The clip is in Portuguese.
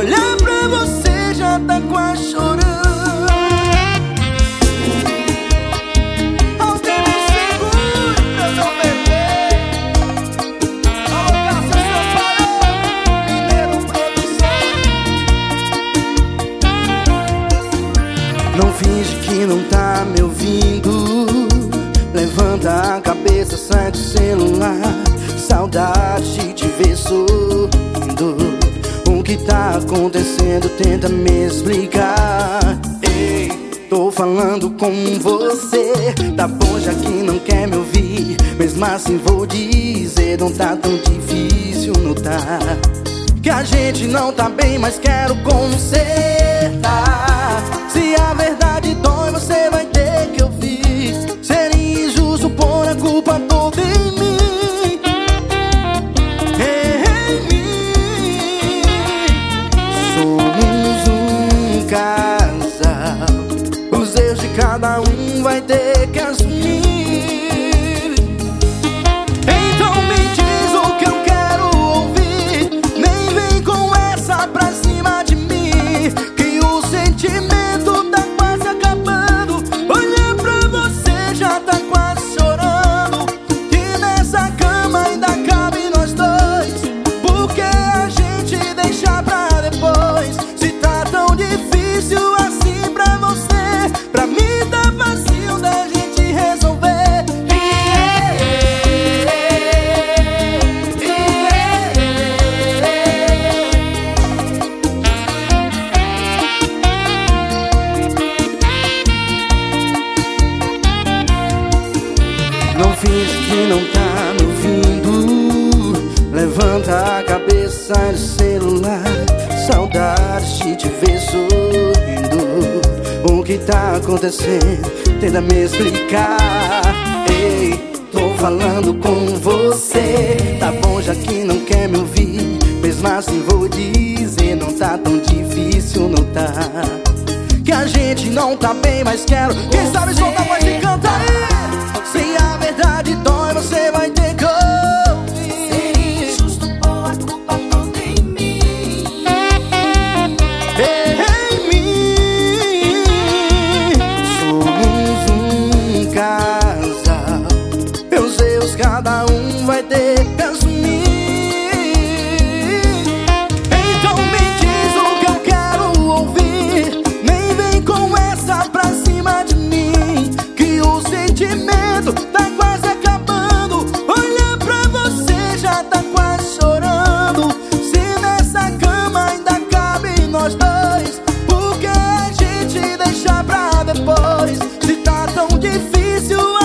olhar pra você já tá quase chorando. Não finge que não tá me ouvindo. Levanta a cabeça, sai do celular. Saudade de ver sorrir acontecendo tenta me explicar. Ei, tô falando com você Tá bom já que não quer me ouvir. Mesmo assim vou dizer Não tá tão difícil notar Que a gente não tá bem, mas quero consertar Não finge que não tá me ouvindo. Levanta a cabeça do celular. Saudade de te ver sorrindo. O que tá acontecendo? Tenta me explicar. Ei, tô falando com você. Tá bom já que não quer me ouvir. Mesmo assim vou dizer Não tá tão difícil notar. Que a gente não tá bem, mas quero Quem sabe soltar se a verdade dói, você vai ter que ouvir Ser injusto, ou a culpa toda em mim Em mim Somos um casal Meus deus, cada um vai ter deixar pra depois. Se tá tão difícil